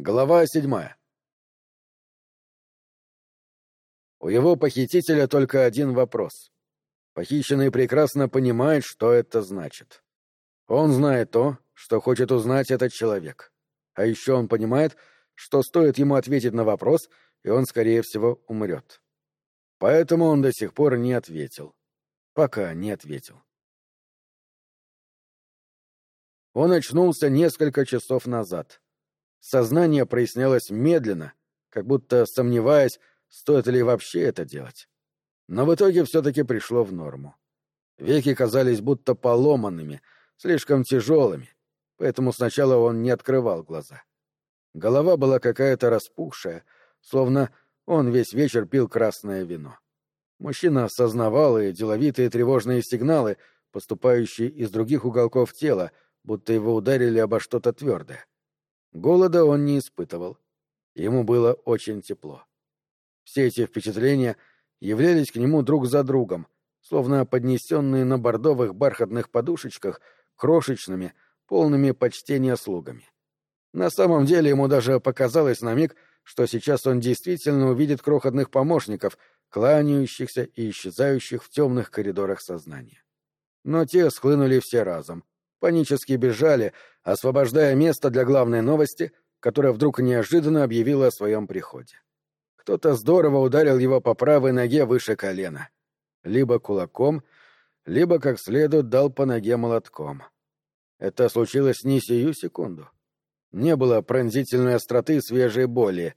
Глава седьмая. У его похитителя только один вопрос. Похищенный прекрасно понимает, что это значит. Он знает то, что хочет узнать этот человек. А еще он понимает, что стоит ему ответить на вопрос, и он, скорее всего, умрет. Поэтому он до сих пор не ответил. Пока не ответил. Он очнулся несколько часов назад. Сознание прояснялось медленно, как будто сомневаясь, стоит ли вообще это делать. Но в итоге все-таки пришло в норму. Веки казались будто поломанными, слишком тяжелыми, поэтому сначала он не открывал глаза. Голова была какая-то распухшая, словно он весь вечер пил красное вино. Мужчина осознавал и деловитые тревожные сигналы, поступающие из других уголков тела, будто его ударили обо что-то твердое. Голода он не испытывал. Ему было очень тепло. Все эти впечатления являлись к нему друг за другом, словно поднесенные на бордовых бархатных подушечках крошечными, полными почтения слугами. На самом деле ему даже показалось на миг, что сейчас он действительно увидит крохотных помощников, кланяющихся и исчезающих в темных коридорах сознания. Но те схлынули все разом, панически бежали, освобождая место для главной новости, которая вдруг неожиданно объявила о своем приходе. Кто-то здорово ударил его по правой ноге выше колена. Либо кулаком, либо как следует дал по ноге молотком. Это случилось не сию секунду. Не было пронзительной остроты свежей боли,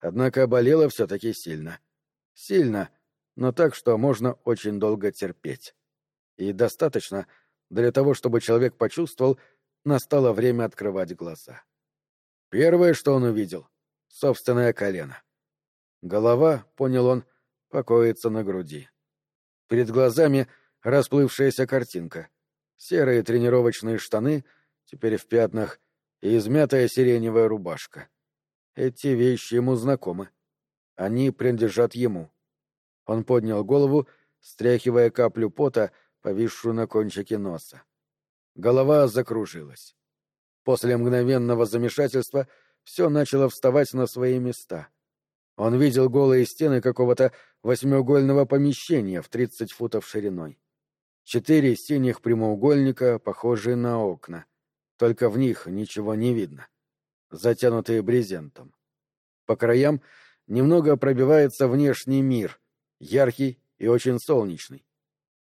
однако болело все-таки сильно. Сильно, но так, что можно очень долго терпеть. И достаточно — для того, чтобы человек почувствовал, настало время открывать глаза. Первое, что он увидел — собственное колено. Голова, понял он, покоится на груди. Перед глазами расплывшаяся картинка. Серые тренировочные штаны, теперь в пятнах, и измятая сиреневая рубашка. Эти вещи ему знакомы. Они принадлежат ему. Он поднял голову, стряхивая каплю пота, повисшую на кончике носа. Голова закружилась. После мгновенного замешательства все начало вставать на свои места. Он видел голые стены какого-то восьмиугольного помещения в тридцать футов шириной. Четыре синих прямоугольника, похожие на окна. Только в них ничего не видно. Затянутые брезентом. По краям немного пробивается внешний мир, яркий и очень солнечный.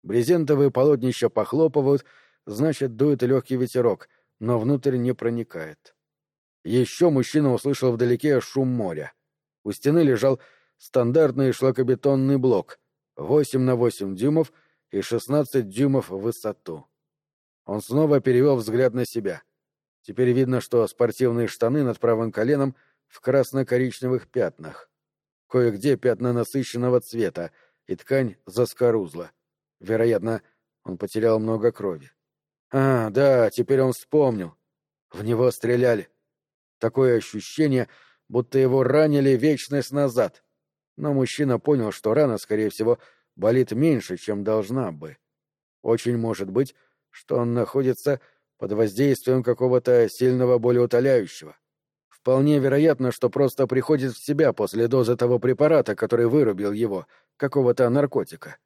Брезентовые полотнища похлопывают, значит, дует легкий ветерок, но внутрь не проникает. Еще мужчина услышал вдалеке шум моря. У стены лежал стандартный шлакобетонный блок, 8 на 8 дюймов и 16 дюймов в высоту. Он снова перевел взгляд на себя. Теперь видно, что спортивные штаны над правым коленом в красно-коричневых пятнах. Кое-где пятна насыщенного цвета, и ткань заскорузла. Вероятно, он потерял много крови. А, да, теперь он вспомнил. В него стреляли. Такое ощущение, будто его ранили вечность назад. Но мужчина понял, что рана, скорее всего, болит меньше, чем должна бы. Очень может быть, что он находится под воздействием какого-то сильного болеутоляющего. Вполне вероятно, что просто приходит в себя после дозы того препарата, который вырубил его, какого-то наркотика.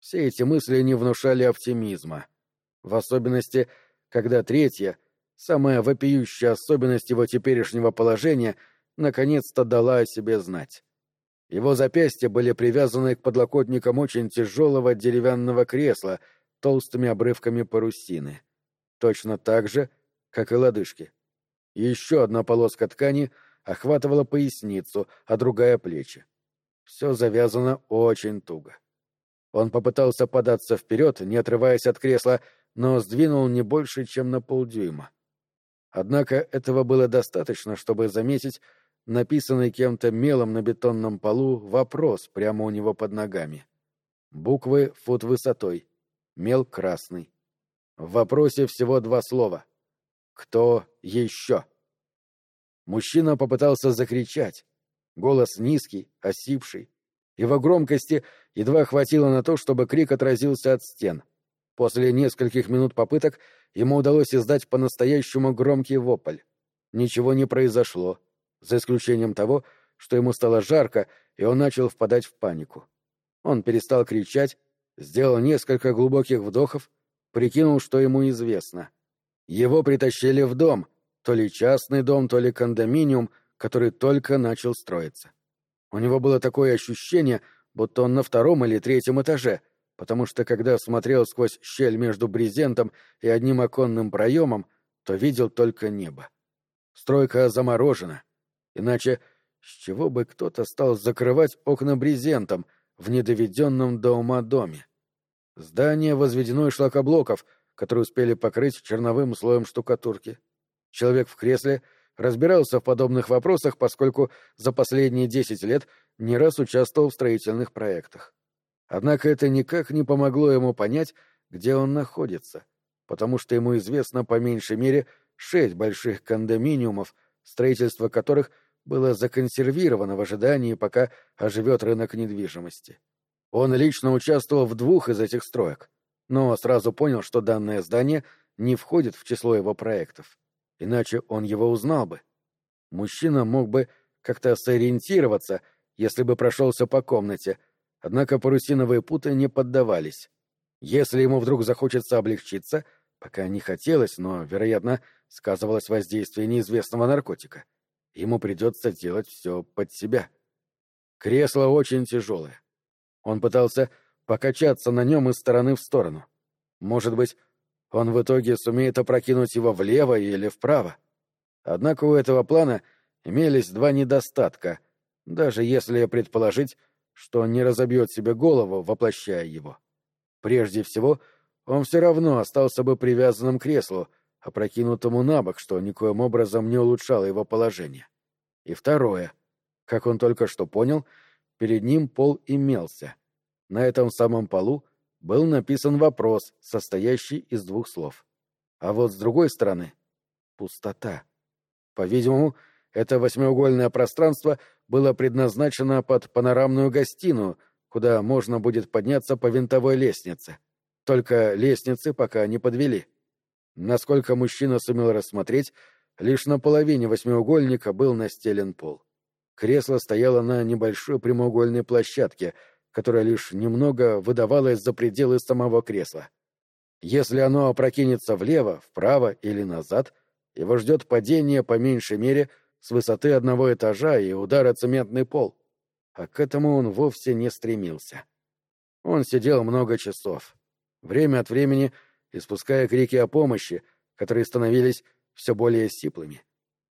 Все эти мысли не внушали оптимизма. В особенности, когда третья, самая вопиющая особенность его теперешнего положения, наконец-то дала о себе знать. Его запястья были привязаны к подлокотникам очень тяжелого деревянного кресла толстыми обрывками парусины. Точно так же, как и лодыжки. Еще одна полоска ткани охватывала поясницу, а другая — плечи. Все завязано очень туго. Он попытался податься вперед, не отрываясь от кресла, но сдвинул не больше, чем на полдюйма. Однако этого было достаточно, чтобы заметить написанный кем-то мелом на бетонном полу вопрос прямо у него под ногами. Буквы фут высотой, мел красный. В вопросе всего два слова. «Кто еще?» Мужчина попытался закричать. Голос низкий, осипший, его громкости едва хватило на то, чтобы крик отразился от стен. После нескольких минут попыток ему удалось издать по-настоящему громкий вопль. Ничего не произошло. за исключением того, что ему стало жарко, и он начал впадать в панику. Он перестал кричать, сделал несколько глубоких вдохов, прикинул, что ему известно. Его притащили в дом, то ли частный дом, то ли кондоминиум, который только начал строиться. У него было такое ощущение, будто он на втором или третьем этаже, потому что когда смотрел сквозь щель между брезентом и одним оконным проемом, то видел только небо. Стройка заморожена. Иначе с чего бы кто-то стал закрывать окна брезентом в недоведенном до ума доме? Здание возведено из шлакоблоков, которые успели покрыть черновым слоем штукатурки. Человек в кресле разбирался в подобных вопросах, поскольку за последние десять лет не раз участвовал в строительных проектах. Однако это никак не помогло ему понять, где он находится, потому что ему известно по меньшей мере шесть больших кондоминиумов, строительство которых было законсервировано в ожидании, пока оживет рынок недвижимости. Он лично участвовал в двух из этих строек, но сразу понял, что данное здание не входит в число его проектов. Иначе он его узнал бы. Мужчина мог бы как-то сориентироваться, если бы прошелся по комнате, однако парусиновые путы не поддавались. Если ему вдруг захочется облегчиться, пока не хотелось, но, вероятно, сказывалось воздействие неизвестного наркотика, ему придется делать все под себя. Кресло очень тяжелое. Он пытался покачаться на нем из стороны в сторону. Может быть, он в итоге сумеет опрокинуть его влево или вправо. Однако у этого плана имелись два недостатка, даже если предположить, что он не разобьет себе голову, воплощая его. Прежде всего, он все равно остался бы привязанным к креслу, опрокинутому на бок, что никоим образом не улучшало его положение. И второе. Как он только что понял, перед ним пол имелся. На этом самом полу был написан вопрос, состоящий из двух слов. А вот с другой стороны — пустота. По-видимому, это восьмиугольное пространство было предназначено под панорамную гостиную, куда можно будет подняться по винтовой лестнице. Только лестницы пока не подвели. Насколько мужчина сумел рассмотреть, лишь на половине восьмиугольника был настелен пол. Кресло стояло на небольшой прямоугольной площадке — которая лишь немного выдавалась за пределы самого кресла. Если оно опрокинется влево, вправо или назад, его ждет падение по меньшей мере с высоты одного этажа и удар о цементный пол. А к этому он вовсе не стремился. Он сидел много часов, время от времени испуская крики о помощи, которые становились все более сиплыми.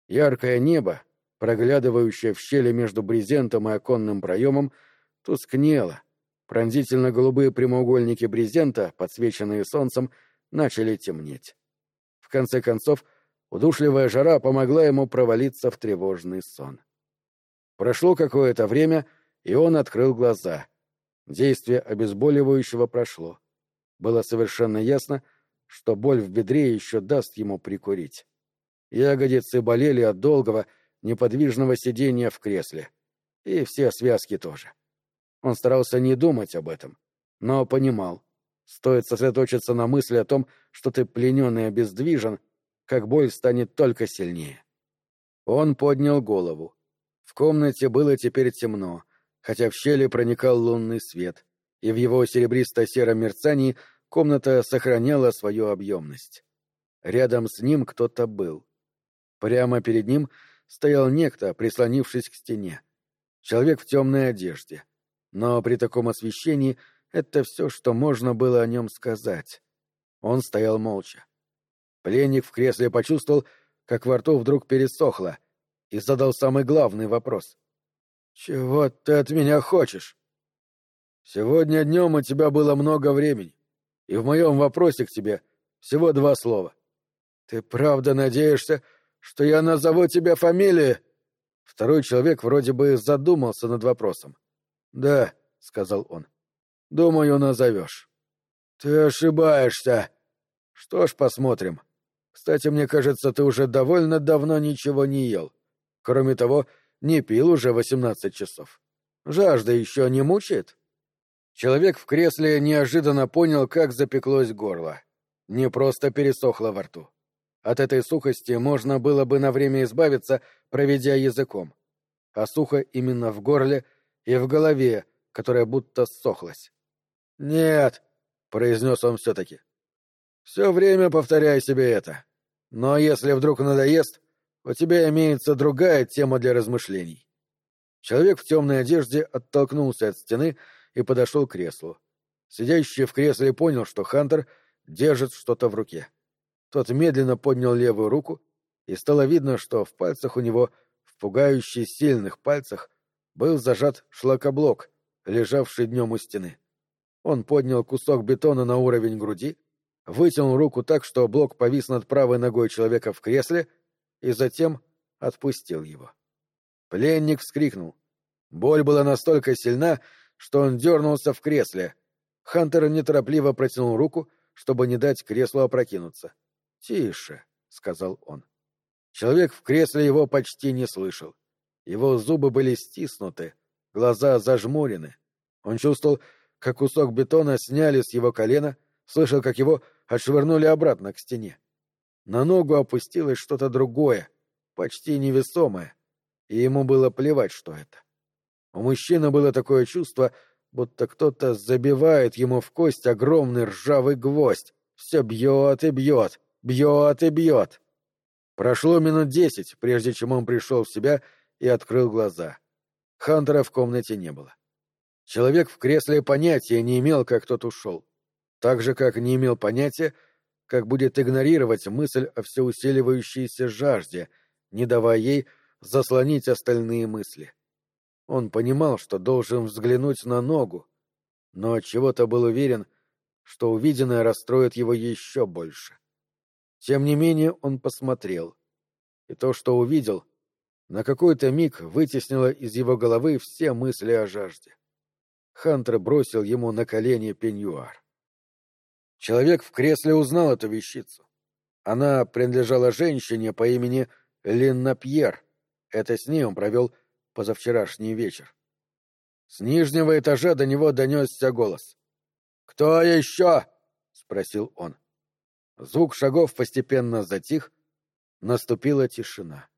Яркое небо, проглядывающее в щели между брезентом и оконным проемом, тускнело. Пронзительно-голубые прямоугольники брезента, подсвеченные солнцем, начали темнеть. В конце концов, удушливая жара помогла ему провалиться в тревожный сон. Прошло какое-то время, и он открыл глаза. Действие обезболивающего прошло. Было совершенно ясно, что боль в бедре еще даст ему прикурить. Ягодицы болели от долгого, неподвижного сидения в кресле. И все связки тоже. Он старался не думать об этом, но понимал. Стоит сосредоточиться на мысли о том, что ты пленен и обездвижен, как боль станет только сильнее. Он поднял голову. В комнате было теперь темно, хотя в щели проникал лунный свет, и в его серебристо-сером мерцании комната сохраняла свою объемность. Рядом с ним кто-то был. Прямо перед ним стоял некто, прислонившись к стене. Человек в темной одежде — но при таком освещении это все, что можно было о нем сказать. Он стоял молча. Пленник в кресле почувствовал, как во рту вдруг пересохло, и задал самый главный вопрос. «Чего ты от меня хочешь?» «Сегодня днем у тебя было много времени, и в моем вопросе к тебе всего два слова. Ты правда надеешься, что я назову тебя фамилией?» Второй человек вроде бы задумался над вопросом. «Да», — сказал он. «Думаю, назовешь». «Ты ошибаешься». «Что ж, посмотрим. Кстати, мне кажется, ты уже довольно давно ничего не ел. Кроме того, не пил уже восемнадцать часов. Жажда еще не мучает?» Человек в кресле неожиданно понял, как запеклось горло. Не просто пересохло во рту. От этой сухости можно было бы на время избавиться, проведя языком. А сухо именно в горле и в голове, которая будто ссохлась. «Нет», — произнес он все-таки. «Все время повторяй себе это. Но если вдруг надоест, у тебя имеется другая тема для размышлений». Человек в темной одежде оттолкнулся от стены и подошел к креслу. Сидящий в кресле понял, что Хантер держит что-то в руке. Тот медленно поднял левую руку, и стало видно, что в пальцах у него, в пугающе сильных пальцах, был зажат шлакоблок, лежавший днем у стены. Он поднял кусок бетона на уровень груди, вытянул руку так, что блок повис над правой ногой человека в кресле, и затем отпустил его. Пленник вскрикнул. Боль была настолько сильна, что он дернулся в кресле. Хантер неторопливо протянул руку, чтобы не дать креслу опрокинуться. — «Тише», — сказал он. Человек в кресле его почти не слышал. Его зубы были стиснуты, глаза зажмурены. Он чувствовал, как кусок бетона сняли с его колена, слышал, как его отшвырнули обратно к стене. На ногу опустилось что-то другое, почти невесомое, и ему было плевать, что это. У мужчины было такое чувство, будто кто-то забивает ему в кость огромный ржавый гвоздь, все бьет и бьет, Бьет и бьет. Прошло минут десять, прежде чем он пришел в себя и открыл глаза. Хантера в комнате не было. Человек в кресле понятия не имел, как тот ушел. Так же, как не имел понятия, как будет игнорировать мысль о всеусиливающейся жажде, не давая ей заслонить остальные мысли. Он понимал, что должен взглянуть на ногу, но от чего-то был уверен, что увиденное расстроит его еще больше. Тем не менее он посмотрел. И то, что увидел, на какой-то миг вытеснило из его головы все мысли о жажде. Хантер бросил ему на колени пеньюар. Человек в кресле узнал эту вещицу. Она принадлежала женщине по имени Линна Пьер. Это с ней он провел позавчерашний вечер. С нижнего этажа до него донесся голос. «Кто еще?» — спросил он. Звук шагов постепенно затих, наступила тишина.